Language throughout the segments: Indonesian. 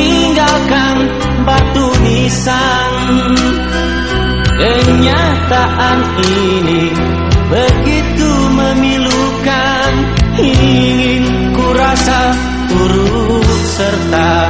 Tinggalkan batu nisan. Kenyataan ini begitu memilukan Ingin ku rasa turut serta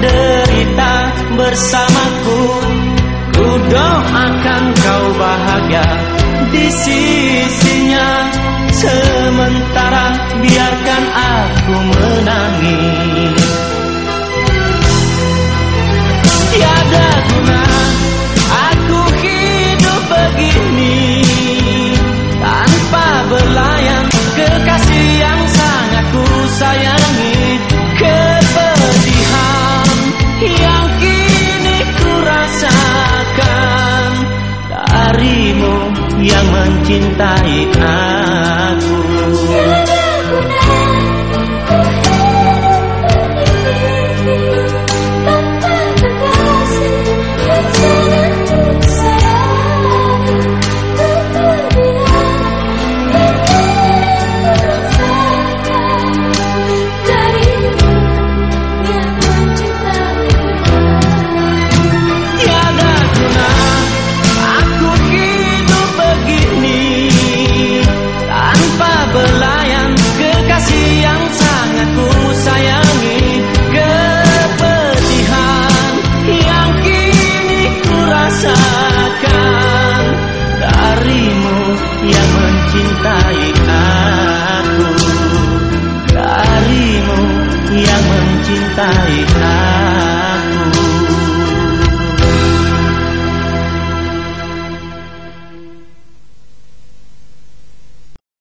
derita bersamaku yang mencintai aku yang